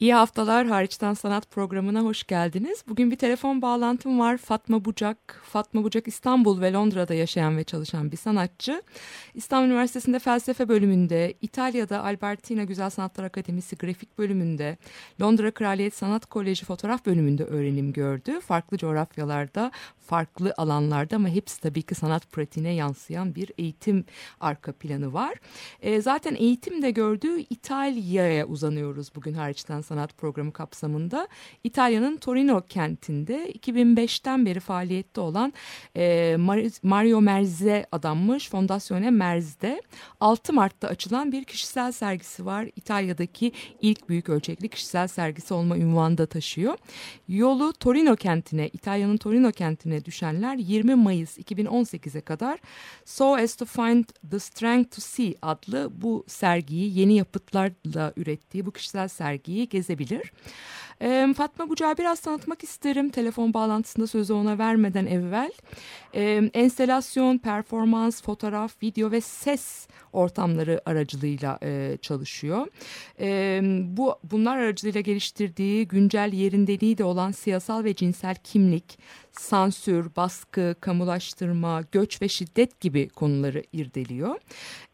İyi haftalar hariçten sanat programına hoş geldiniz. Bugün bir telefon bağlantım var. Fatma Bucak. Fatma Bucak İstanbul ve Londra'da yaşayan ve çalışan bir sanatçı. İstanbul Üniversitesi'nde felsefe bölümünde, İtalya'da Albertina Güzel Sanatlar Akademisi grafik bölümünde, Londra Kraliyet Sanat Koleji fotoğraf bölümünde öğrenim gördü. Farklı coğrafyalarda, farklı alanlarda ama hepsi tabii ki sanat pratiğine yansıyan bir eğitim arka planı var. E, zaten eğitimde gördüğü İtalya'ya uzanıyoruz bugün hariçten sanat programı kapsamında. İtalya'nın Torino kentinde 2005'ten beri faaliyette olan e, Mario Merz'e adanmış Fondazione Merz'de 6 Mart'ta açılan bir kişisel sergisi var. İtalya'daki ilk büyük ölçekli kişisel sergisi olma ünvanı da taşıyor. Yolu Torino kentine, İtalya'nın Torino kentine düşenler 20 Mayıs 2018'e kadar So As To Find The Strength To See adlı bu sergiyi yeni yapıtlarla ürettiği bu kişisel sergiyi gezebilir. E, Fatma Bucağı biraz tanıtmak isterim telefon bağlantısında sözü ona vermeden evvel. E, enstelasyon, performans, fotoğraf, video ve ses ortamları aracılığıyla e, çalışıyor. E, bu Bunlar aracılığıyla geliştirdiği güncel yerindeliği de olan siyasal ve cinsel kimlik, sansür, baskı, kamulaştırma, göç ve şiddet gibi konuları irdeliyor.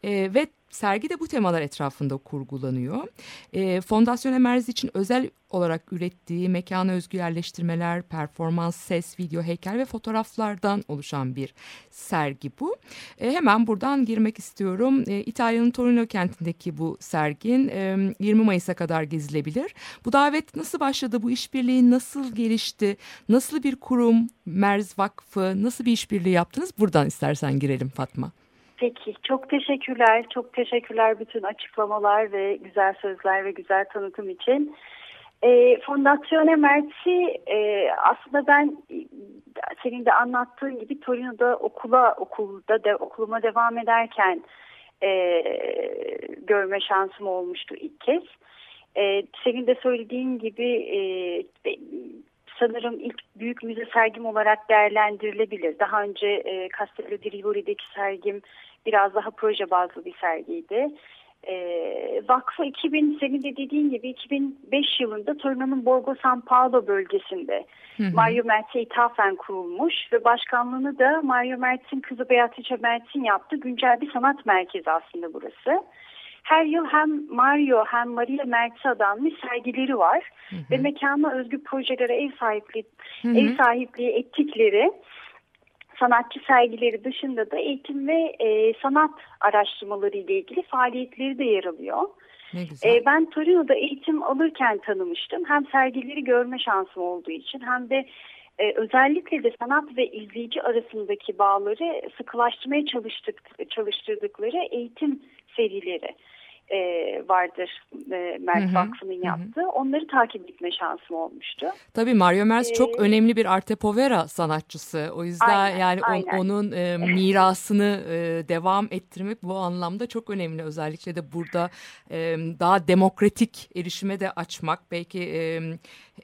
E, ve sergi de bu temalar etrafında kurgulanıyor. E, Fondasyon Emerz için özel olarak ürettiği mekana özgü yerleştirmeler, performans, ses, video, heykel ve fotoğraflardan oluşan bir sergi bu. E, hemen buradan girmek istiyorum. E, İtalya'nın Torino kentindeki bu sergin e, 20 Mayıs'a kadar gezilebilir. Bu davet nasıl başladı? Bu işbirliği nasıl gelişti? Nasıl bir kurum, Merz Vakfı, nasıl bir işbirliği yaptınız? Buradan istersen girelim Fatma. Peki çok teşekkürler. Çok teşekkürler bütün açıklamalar ve güzel sözler ve güzel tanıtım için. E, Fondazione Mert'i e, aslında ben senin de anlattığın gibi Torino'da okula okulda de, okuluma devam ederken e, görme şansım olmuştu ilk kez. E, senin de söylediğin gibi e, sanırım ilk büyük müze sergim olarak değerlendirilebilir. Daha önce e, Castello di Rivoli'deki sergim biraz daha proje bazlı bir sergiydi. E, vakfı 2000 senin de dediğin gibi 2005 yılında Torino'nun Borgo San Paolo bölgesinde hı hı. Mario Mert'e ithafen kurulmuş ve başkanlığını da Mario Mert'in kızı Beatrice Mert'in yaptığı güncel bir sanat merkezi aslında burası. Her yıl hem Mario hem Maria Mert'e adanmış sergileri var hı hı. ve mekana özgü projelere ev sahipliği, hı hı. ev sahipliği ettikleri sanatçı sergileri dışında da eğitim ve e, sanat araştırmaları ile ilgili faaliyetleri de yer alıyor. E, ben Torino'da eğitim alırken tanımıştım. Hem sergileri görme şansım olduğu için hem de e, özellikle de sanat ve izleyici arasındaki bağları sıkılaştırmaya çalıştık, çalıştırdıkları eğitim serileri e, vardır e, Mert Vakfı'nın yaptığı. Onları takip etme şansım olmuştu. Tabii Mario Merz ee, çok önemli bir arte povera sanatçısı. O yüzden aynen, yani aynen. onun e, mirasını e, devam ettirmek bu anlamda çok önemli. Özellikle de burada e, daha demokratik erişime de açmak. Belki e,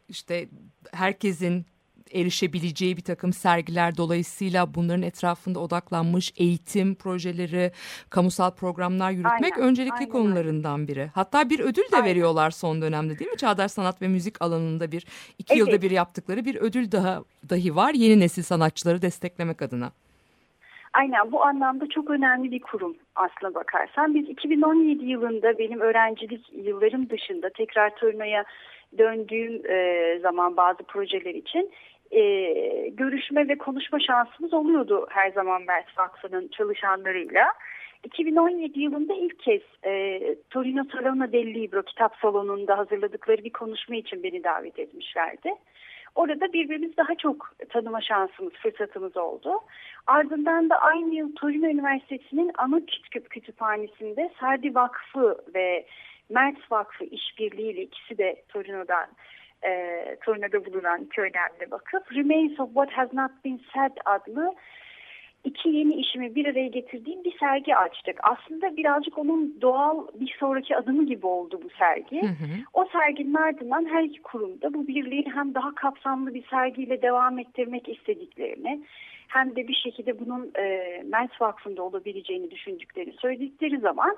işte herkesin erişebileceği bir takım sergiler dolayısıyla bunların etrafında odaklanmış eğitim projeleri, kamusal programlar yürütmek aynen, öncelikli aynen. konularından biri. Hatta bir ödül de aynen. veriyorlar son dönemde değil mi? Çağdaş sanat ve müzik alanında bir iki evet. yılda bir yaptıkları bir ödül daha dahi var yeni nesil sanatçıları desteklemek adına. Aynen bu anlamda çok önemli bir kurum aslına bakarsan. Biz 2017 yılında benim öğrencilik yıllarım dışında tekrar Torino'ya döndüğüm e, zaman bazı projeler için e, görüşme ve konuşma şansımız oluyordu her zaman Mert Vakfı'nın çalışanlarıyla. 2017 yılında ilk kez e, Torino Salona del Libro kitap salonunda hazırladıkları bir konuşma için beni davet etmişlerdi. Orada birbirimizi daha çok tanıma şansımız, fırsatımız oldu. Ardından da aynı yıl Torino Üniversitesi'nin ana kütüp kütüphanesinde Serdi Vakfı ve Merz Vakfı işbirliğiyle ikisi de Torino'dan e, Torino'da bulunan önemli vakıf Remains of What Has Not Been Said adlı iki yeni işimi bir araya getirdiğim bir sergi açtık. Aslında birazcık onun doğal bir sonraki adımı gibi oldu bu sergi. Hı hı. O serginin ardından her iki kurumda bu birliğin hem daha kapsamlı bir sergiyle devam ettirmek istediklerini hem de bir şekilde bunun e, Mens Vakfı'nda olabileceğini düşündüklerini söyledikleri zaman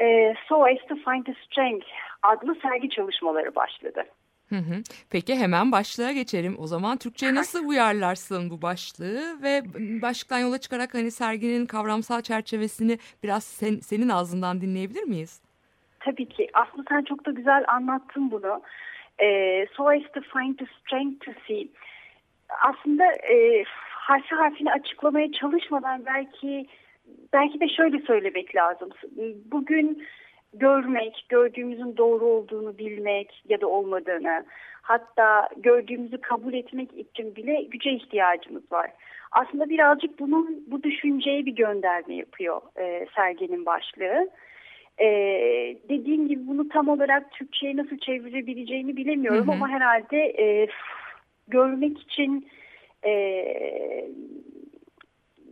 e, So As To Find The Strength adlı sergi çalışmaları başladı. Hı hı. Peki hemen başlığa geçelim. O zaman Türkçe'ye nasıl uyarlarsın bu başlığı ve başlıktan yola çıkarak hani serginin kavramsal çerçevesini biraz sen, senin ağzından dinleyebilir miyiz? Tabii ki. Aslında sen çok da güzel anlattın bunu. E, so as to find the strength to see. Aslında e, harfi harfini açıklamaya çalışmadan belki belki de şöyle söylemek lazım. Bugün görmek, gördüğümüzün doğru olduğunu bilmek ya da olmadığını, hatta gördüğümüzü kabul etmek için bile güce ihtiyacımız var. Aslında birazcık bunun bu düşünceye bir gönderme yapıyor e, serginin başlığı. E, dediğim gibi bunu tam olarak Türkçe'ye nasıl çevirebileceğini bilemiyorum Hı hı. ama herhalde e, görmek için e,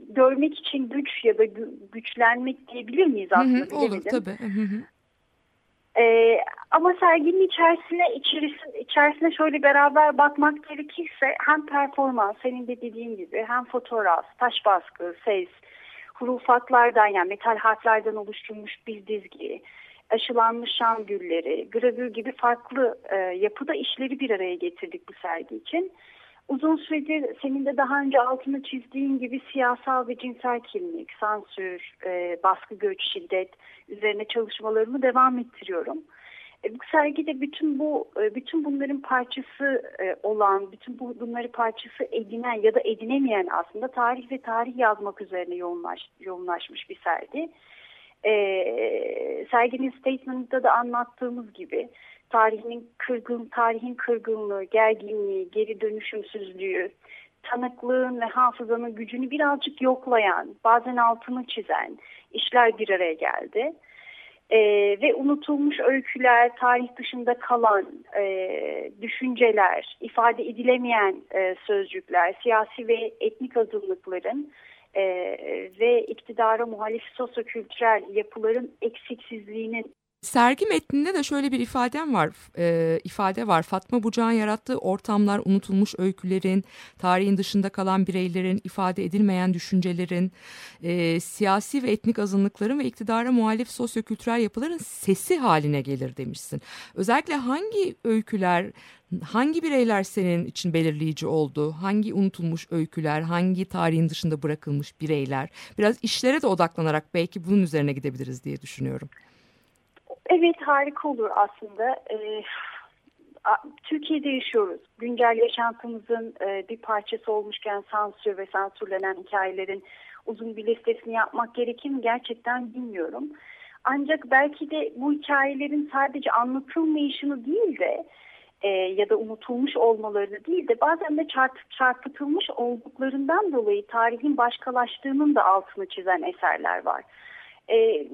görmek için güç ya da gü- güçlenmek diyebilir miyiz Hı aslında? hı, olur bilemedim. tabii. Hı hı. Ee, ama serginin içerisine içerisine, içerisine şöyle beraber bakmak gerekirse hem performans senin de dediğin gibi hem fotoğraf, taş baskı, ses, hurufatlardan yani metal harflerden oluşturulmuş bir dizgi, aşılanmış şam gülleri, gravür gibi farklı e, yapıda işleri bir araya getirdik bu sergi için. Uzun süredir senin de daha önce altını çizdiğin gibi siyasal ve cinsel kimlik, sansür, e, baskı göç, şiddet üzerine çalışmalarımı devam ettiriyorum. E, bu sergide bütün bu e, bütün bunların parçası e, olan, bütün bu bunları parçası edinen ya da edinemeyen aslında tarih ve tarih yazmak üzerine yoğunlaş, yoğunlaşmış bir sergi. E, serginin statement'da da anlattığımız gibi tarihinin kırgın tarihin kırgınlığı, gerginliği, geri dönüşümsüzlüğü, tanıklığın ve hafızanın gücünü birazcık yoklayan, bazen altını çizen işler bir araya geldi. Ee, ve unutulmuş öyküler, tarih dışında kalan e, düşünceler, ifade edilemeyen e, sözcükler, siyasi ve etnik azınlıkların e, ve iktidara muhalif sosyokültürel yapıların eksiksizliğinin Sergi metninde de şöyle bir ifadem var, e, ifade var. Fatma Bucak'ın yarattığı ortamlar unutulmuş öykülerin, tarihin dışında kalan bireylerin, ifade edilmeyen düşüncelerin, e, siyasi ve etnik azınlıkların ve iktidara muhalif sosyokültürel yapıların sesi haline gelir demişsin. Özellikle hangi öyküler, hangi bireyler senin için belirleyici oldu? Hangi unutulmuş öyküler, hangi tarihin dışında bırakılmış bireyler? Biraz işlere de odaklanarak belki bunun üzerine gidebiliriz diye düşünüyorum. Evet harika olur aslında. Ee, Türkiye'de yaşıyoruz. Güncel yaşantımızın e, bir parçası olmuşken sansür ve sansürlenen hikayelerin uzun bir listesini yapmak gerekir mi gerçekten bilmiyorum. Ancak belki de bu hikayelerin sadece anlatılmayışını değil de e, ya da unutulmuş olmalarını değil de bazen de çarp, çarpıtılmış olduklarından dolayı tarihin başkalaştığının da altını çizen eserler var. E,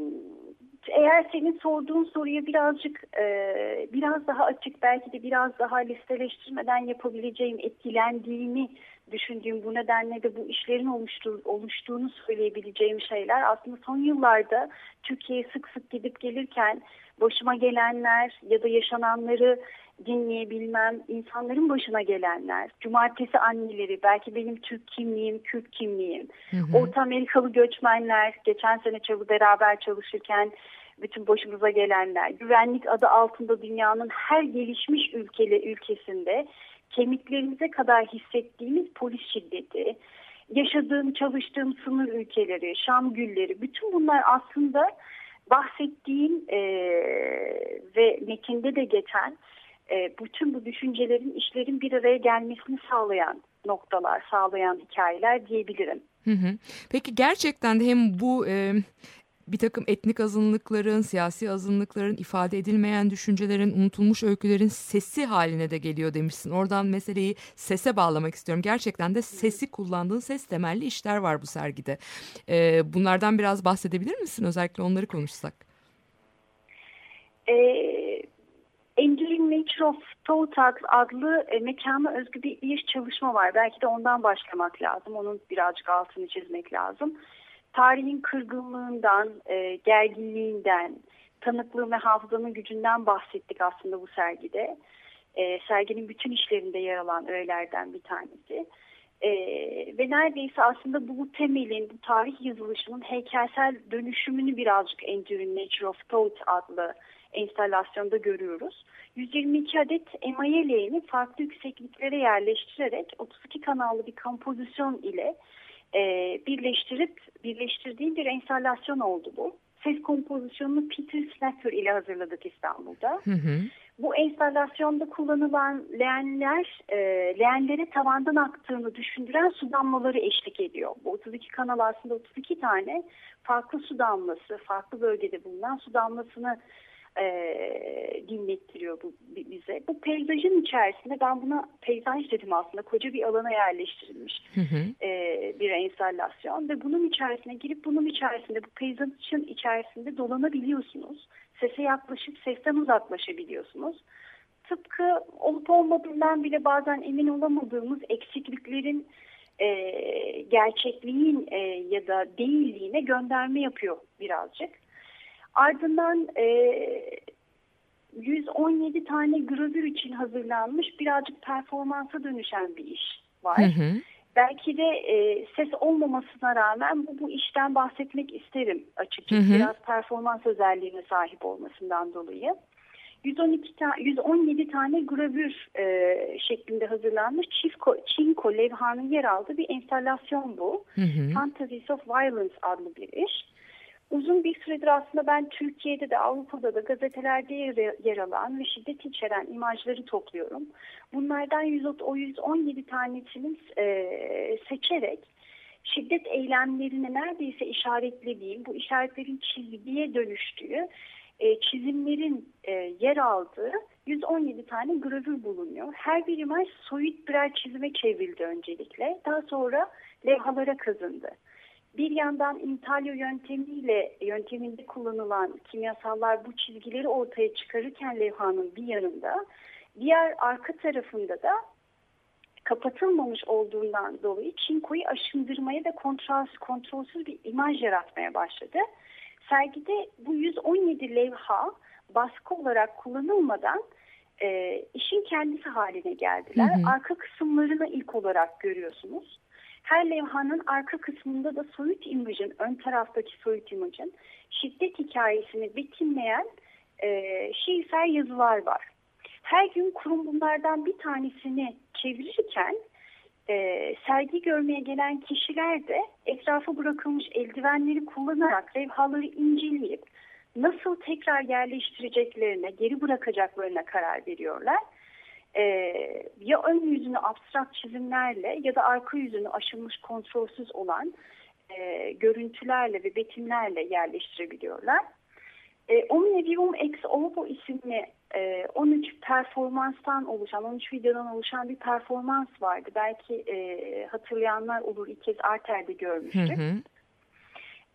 eğer senin sorduğun soruya birazcık e, biraz daha açık belki de biraz daha listeleştirmeden yapabileceğim etkilendiğimi düşündüğüm bu nedenle de bu işlerin oluştur, oluştuğunu söyleyebileceğim şeyler. Aslında son yıllarda Türkiye'ye sık sık gidip gelirken başıma gelenler ya da yaşananları dinleyebilmem, insanların başına gelenler, cumartesi anneleri, belki benim Türk kimliğim, Kürt kimliğim, Hı hı. Orta Amerikalı göçmenler, geçen sene çalı beraber çalışırken bütün başımıza gelenler, güvenlik adı altında dünyanın her gelişmiş ülkeli ülkesinde kemiklerimize kadar hissettiğimiz polis şiddeti, yaşadığım, çalıştığım sınır ülkeleri, Şam gülleri, bütün bunlar aslında bahsettiğim e, ve metinde de geçen e, bütün bu düşüncelerin, işlerin bir araya gelmesini sağlayan noktalar, sağlayan hikayeler diyebilirim. Hı hı. Peki gerçekten de hem bu e, bir takım etnik azınlıkların, siyasi azınlıkların, ifade edilmeyen düşüncelerin, unutulmuş öykülerin sesi haline de geliyor demişsin. Oradan meseleyi sese bağlamak istiyorum. Gerçekten de sesi kullandığın ses temelli işler var bu sergide. E, bunlardan biraz bahsedebilir misin? Özellikle onları konuşsak. E, Enduring Nature of Thought adlı e, mekana özgü bir iş çalışma var. Belki de ondan başlamak lazım. Onun birazcık altını çizmek lazım. Tarihin kırgınlığından, e, gerginliğinden, tanıklığın ve hafızanın gücünden bahsettik aslında bu sergide. E, serginin bütün işlerinde yer alan öğelerden bir tanesi. E, ve neredeyse aslında bu temelin, bu tarih yazılışının heykelsel dönüşümünü birazcık Enduring Nature of Thought adlı enstallasyonda görüyoruz. 122 adet emaye leğeni farklı yüksekliklere yerleştirerek 32 kanallı bir kompozisyon ile e, birleştirip birleştirdiğim bir enstalasyon oldu bu. Ses kompozisyonunu Peter Snacker ile hazırladık İstanbul'da. Hı hı. Bu enstallasyonda kullanılan leğenler, e, leğenlere tavandan aktığını düşündüren su damlaları eşlik ediyor. Bu 32 kanal aslında 32 tane farklı su damlası, farklı bölgede bulunan su damlasını e, dinlettiriyor bu bize. Bu peyzajın içerisinde ben buna peyzaj dedim aslında koca bir alana yerleştirilmiş Hı hı. e, bir enstalasyon ve bunun içerisine girip bunun içerisinde bu peyzajın içerisinde dolanabiliyorsunuz. Sese yaklaşıp sesten uzaklaşabiliyorsunuz. Tıpkı olup olmadığından bile bazen emin olamadığımız eksikliklerin e, gerçekliğin e, ya da değilliğine gönderme yapıyor birazcık. Ardından e, 117 tane gravür için hazırlanmış birazcık performansa dönüşen bir iş var. Hı hı. Belki de e, ses olmamasına rağmen bu, bu işten bahsetmek isterim açıkçası. Hı hı. Biraz performans özelliğine sahip olmasından dolayı. 112 ta 117 tane gravür e, şeklinde hazırlanmış çift çinko levhanın yer aldığı bir enstalasyon bu. Hı hı. Fantasies of Violence adlı bir iş. Uzun bir süredir aslında ben Türkiye'de de Avrupa'da da gazetelerde yer, alan ve şiddet içeren imajları topluyorum. Bunlardan 100, o 117 tanesini e, seçerek şiddet eylemlerini neredeyse işaretlediğim, bu işaretlerin çizgiye dönüştüğü, e, çizimlerin e, yer aldığı 117 tane gravür bulunuyor. Her bir imaj soyut birer çizime çevrildi öncelikle. Daha sonra levhalara kazındı. Bir yandan intalyo yöntemiyle yönteminde kullanılan kimyasallar bu çizgileri ortaya çıkarırken levhanın bir yanında, diğer arka tarafında da kapatılmamış olduğundan dolayı çinkoyu aşındırmaya ve kontrol, kontrolsüz bir imaj yaratmaya başladı. Sergide bu 117 levha baskı olarak kullanılmadan e, işin kendisi haline geldiler. Hı hı. Arka kısımlarını ilk olarak görüyorsunuz. Her levhanın arka kısmında da soyut imajın, ön taraftaki soyut imajın şiddet hikayesini betimleyen e, şiirsel yazılar var. Her gün kurum bunlardan bir tanesini çevirirken e, sergi görmeye gelen kişiler de etrafa bırakılmış eldivenleri kullanarak levhaları inceleyip nasıl tekrar yerleştireceklerine, geri bırakacaklarına karar veriyorlar e, ya ön yüzünü abstrakt çizimlerle ya da arka yüzünü aşılmış kontrolsüz olan e, görüntülerle ve betimlerle yerleştirebiliyorlar. E, Omnivium Ex Ovo isimli e, 13 performanstan oluşan, 13 videodan oluşan bir performans vardı. Belki e, hatırlayanlar olur ilk kez Arter'de Hı görmüştük. hı.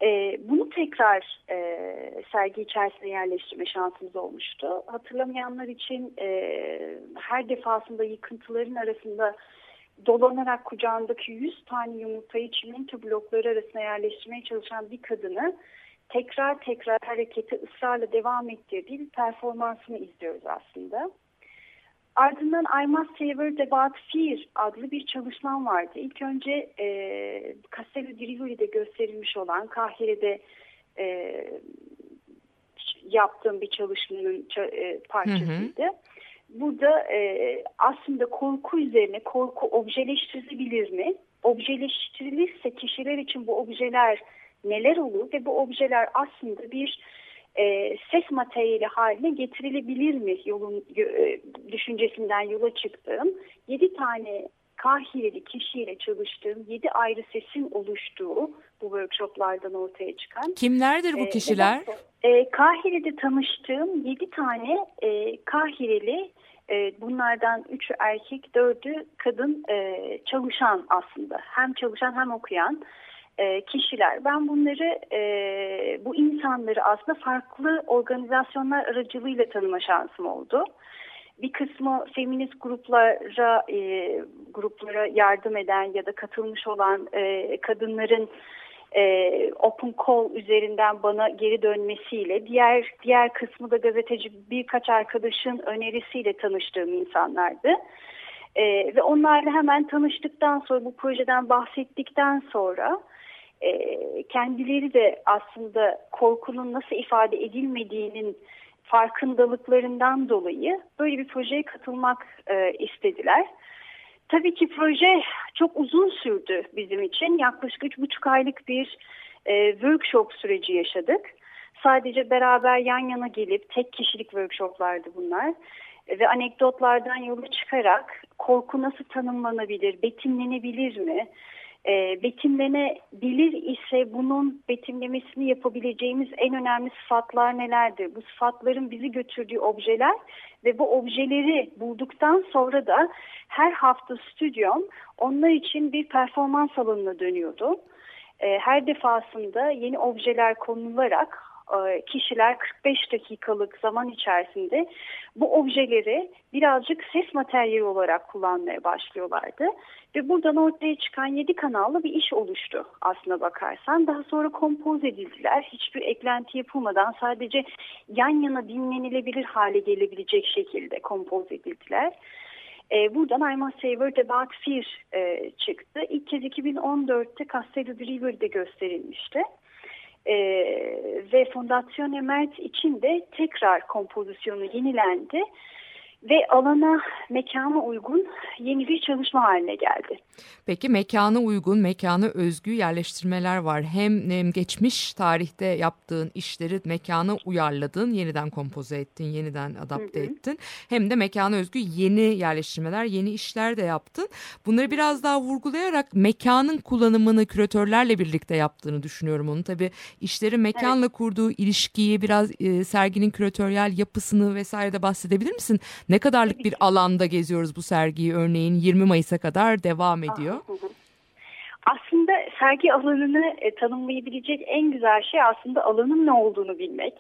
E, bunu tekrar e, sergi içerisine yerleştirme şansımız olmuştu. Hatırlamayanlar için e, her defasında yıkıntıların arasında dolanarak kucağındaki 100 tane yumurtayı çimento blokları arasına yerleştirmeye çalışan bir kadını tekrar tekrar harekete ısrarla devam ettirdiği bir performansını izliyoruz aslında. Ardından I Must Word About Fear adlı bir çalışmam vardı. İlk önce e, Castello di Rivoli'de gösterilmiş olan Kahire'de e, yaptığım bir çalışmanın ça- e, parçasıydı. Burada e, aslında korku üzerine korku objeleştirilebilir mi? Objeleştirilirse kişiler için bu objeler neler olur ve bu objeler aslında bir e, ses materyali haline getirilebilir mi yolun e, düşüncesinden yola çıktığım 7 tane Kahireli kişiyle çalıştığım 7 ayrı sesin oluştuğu bu workshoplardan ortaya çıkan. Kimlerdir bu Ee, kişiler? e, Kahire'de tanıştığım 7 tane e, Kahireli e, bunlardan 3'ü erkek 4'ü kadın e, çalışan aslında. Hem çalışan hem okuyan e, kişiler. Ben bunları e, bu insanları aslında farklı organizasyonlar aracılığıyla tanıma şansım oldu. Bir kısmı feminist gruplara e, gruplara yardım eden ya da katılmış olan kadınların Open Call üzerinden bana geri dönmesiyle diğer diğer kısmı da gazeteci birkaç arkadaşın önerisiyle tanıştığım insanlardı. E, ve onlarla hemen tanıştıktan sonra bu projeden bahsettikten sonra e, kendileri de aslında korkunun nasıl ifade edilmediğinin farkındalıklarından dolayı böyle bir projeye katılmak e, istediler. Tabii ki proje çok uzun sürdü bizim için. Yaklaşık üç buçuk aylık bir e, workshop süreci yaşadık. Sadece beraber yan yana gelip tek kişilik workshoplardı bunlar. Ve anekdotlardan yola çıkarak korku nasıl tanımlanabilir, betimlenebilir mi? E, betimlenebilir ise bunun betimlemesini yapabileceğimiz en önemli sıfatlar nelerdir? Bu sıfatların bizi götürdüğü objeler ve bu objeleri bulduktan sonra da her hafta stüdyom onlar için bir performans alanına dönüyordu. E, her defasında yeni objeler konularak kişiler 45 dakikalık zaman içerisinde bu objeleri birazcık ses materyali olarak kullanmaya başlıyorlardı. Ve buradan ortaya çıkan 7 kanallı bir iş oluştu aslına bakarsan. Daha sonra kompoz edildiler. Hiçbir eklenti yapılmadan sadece yan yana dinlenilebilir hale gelebilecek şekilde kompoz edildiler. E, buradan I Must Say Word About Fear e, çıktı. İlk kez 2014'te Castello River'de gösterilmişti. E, ve Fondazione Mert için de tekrar kompozisyonu yenilendi ve alana, mekana uygun yeni bir çalışma haline geldi. Peki mekana uygun, mekana özgü yerleştirmeler var. Hem, hem geçmiş tarihte yaptığın işleri mekana uyarladın, yeniden kompoze ettin, yeniden adapte hı hı. ettin. Hem de mekana özgü yeni yerleştirmeler, yeni işler de yaptın. Bunları biraz daha vurgulayarak mekanın kullanımını küratörlerle birlikte yaptığını düşünüyorum onu. Tabii işleri mekanla evet. kurduğu ilişkiyi, biraz e, serginin küratöryel yapısını vesaire de bahsedebilir misin? Ne kadarlık bir alanda geziyoruz bu sergiyi örneğin 20 Mayıs'a kadar devam ediyor? Aslında sergi alanını e, tanımlayabilecek en güzel şey aslında alanın ne olduğunu bilmek.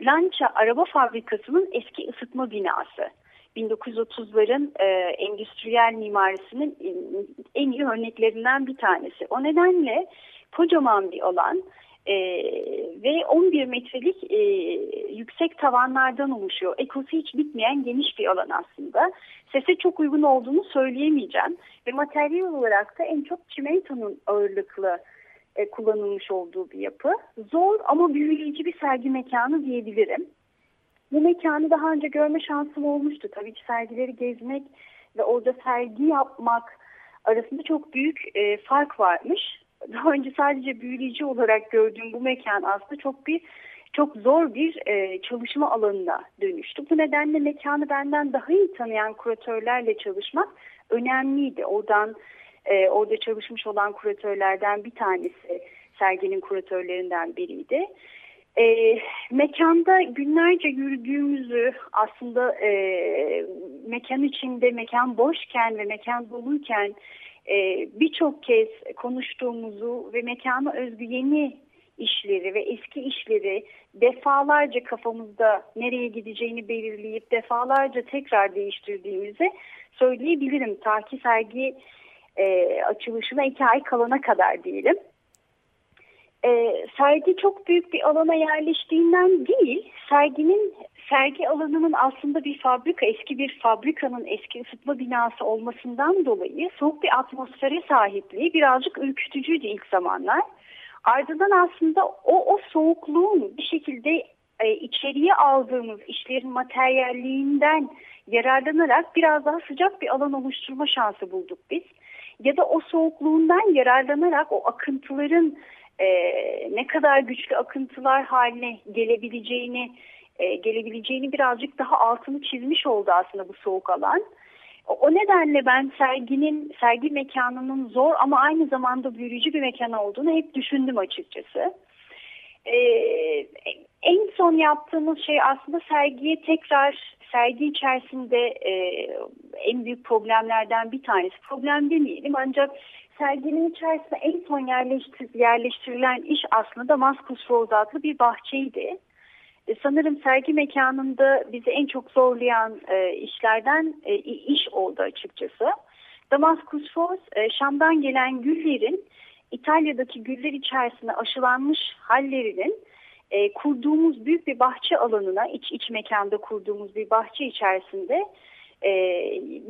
Lancia Araba Fabrikası'nın eski ısıtma binası. 1930'ların e, endüstriyel mimarisinin en iyi örneklerinden bir tanesi. O nedenle kocaman bir alan e, ve 11 metrelik e, yüksek tavanlardan oluşuyor. Ekosu hiç bitmeyen geniş bir alan aslında. Sese çok uygun olduğunu söyleyemeyeceğim. Ve materyal olarak da en çok çimentonun ağırlıklı e, kullanılmış olduğu bir yapı. Zor ama büyüleyici bir sergi mekanı diyebilirim. Bu mekanı daha önce görme şansım olmuştu. Tabii ki sergileri gezmek ve orada sergi yapmak arasında çok büyük e, fark varmış daha önce sadece büyüleyici olarak gördüğüm bu mekan aslında çok bir çok zor bir e, çalışma alanına dönüştü. Bu nedenle mekanı benden daha iyi tanıyan kuratörlerle çalışmak önemliydi. Oradan e, orada çalışmış olan kuratörlerden bir tanesi serginin kuratörlerinden biriydi. E, mekanda günlerce yürüdüğümüzü aslında e, mekan içinde mekan boşken ve mekan doluyken birçok kez konuştuğumuzu ve mekana özgü yeni işleri ve eski işleri defalarca kafamızda nereye gideceğini belirleyip defalarca tekrar değiştirdiğimizi söyleyebilirim. Ta ki sergi e, açılışına iki ay kalana kadar diyelim. E, sergi çok büyük bir alana yerleştiğinden değil, serginin sergi alanının aslında bir fabrika, eski bir fabrikanın eski ısıtma binası olmasından dolayı soğuk bir atmosfere sahipliği birazcık ürkütücüydü ilk zamanlar. Ardından aslında o, o soğukluğun bir şekilde e, içeriye aldığımız işlerin materyalliğinden yararlanarak biraz daha sıcak bir alan oluşturma şansı bulduk biz. Ya da o soğukluğundan yararlanarak o akıntıların e, ne kadar güçlü akıntılar haline gelebileceğini e, gelebileceğini birazcık daha altını çizmiş oldu aslında bu soğuk alan. O nedenle ben serginin, sergi mekanının zor ama aynı zamanda büyüleyici bir mekan olduğunu hep düşündüm açıkçası. Ee, en son yaptığımız şey aslında sergiye tekrar sergi içerisinde e, en büyük problemlerden bir tanesi. Problem demeyelim ancak serginin içerisinde en son yerleştir, yerleştirilen iş aslında Damascus Rose adlı bir bahçeydi. E, sanırım sergi mekanında bizi en çok zorlayan e, işlerden e, iş oldu açıkçası. Damascus Rose e, Şam'dan gelen güllerin İtalya'daki güller içerisinde aşılanmış hallerinin e, kurduğumuz büyük bir bahçe alanına iç iç mekanda kurduğumuz bir bahçe içerisinde e,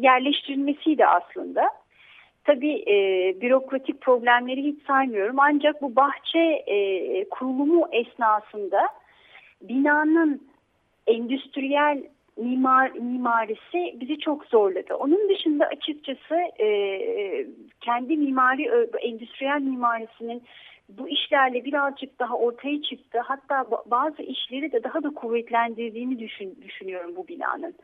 yerleştirilmesiydi aslında. Tabii e, bürokratik problemleri hiç saymıyorum ancak bu bahçe e, kurulumu esnasında binanın endüstriyel mimar mimarisi bizi çok zorladı. Onun dışında açıkçası e, kendi mimari endüstriyel mimarisinin bu işlerle birazcık daha ortaya çıktı. Hatta bazı işleri de daha da kuvvetlendirdiğini düşün, düşünüyorum bu binanın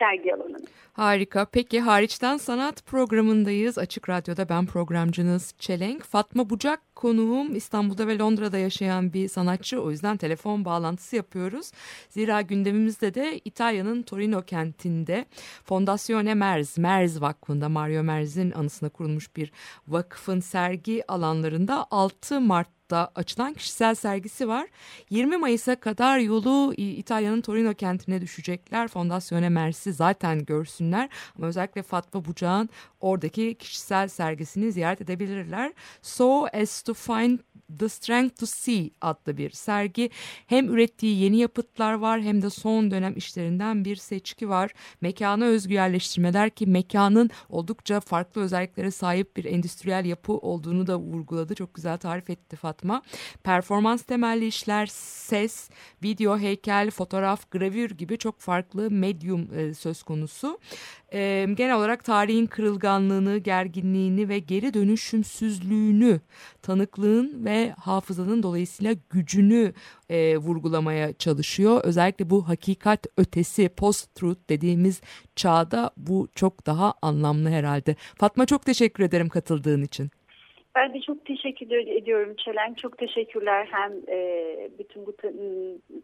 sergi alanını. Harika. Peki hariçten sanat programındayız. Açık Radyo'da ben programcınız Çelenk. Fatma Bucak konuğum İstanbul'da ve Londra'da yaşayan bir sanatçı. O yüzden telefon bağlantısı yapıyoruz. Zira gündemimizde de İtalya'nın Torino kentinde Fondazione Merz, Merz Vakfı'nda Mario Merz'in anısına kurulmuş bir vakfın sergi alanlarında 6 Mart Mart'ta açılan kişisel sergisi var. 20 Mayıs'a kadar yolu İtalya'nın Torino kentine düşecekler. Fondasyone Mersi zaten görsünler. Ama özellikle Fatma Bucağ'ın oradaki kişisel sergisini ziyaret edebilirler. So as to find The Strength to See adlı bir sergi. Hem ürettiği yeni yapıtlar var hem de son dönem işlerinden bir seçki var. Mekana özgü yerleştirmeler ki mekanın oldukça farklı özelliklere sahip bir endüstriyel yapı olduğunu da vurguladı. Çok güzel tarif etti Fatma. Performans temelli işler, ses, video, heykel, fotoğraf, gravür gibi çok farklı medyum e, söz konusu. E, genel olarak tarihin kırılganlığını, gerginliğini ve geri dönüşümsüzlüğünü, tanıklığın ve hafızanın dolayısıyla gücünü e, vurgulamaya çalışıyor. Özellikle bu hakikat ötesi post-truth dediğimiz çağda bu çok daha anlamlı herhalde. Fatma çok teşekkür ederim katıldığın için. Ben de çok teşekkür ediyorum Çelen. Çok teşekkürler hem e, bütün bu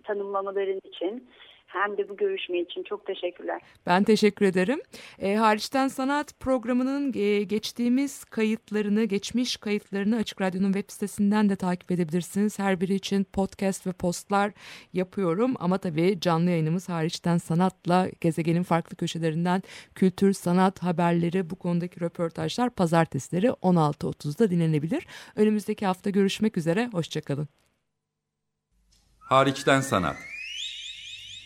tanımlamaların için hem de bu görüşme için çok teşekkürler. Ben teşekkür ederim. E, hariçten Sanat programının e, geçtiğimiz kayıtlarını, geçmiş kayıtlarını Açık Radyo'nun web sitesinden de takip edebilirsiniz. Her biri için podcast ve postlar yapıyorum. Ama tabii canlı yayınımız hariçten sanatla gezegenin farklı köşelerinden kültür, sanat haberleri, bu konudaki röportajlar pazartesileri 16.30'da dinlenebilir. Önümüzdeki hafta görüşmek üzere, hoşçakalın. Hariçten Sanat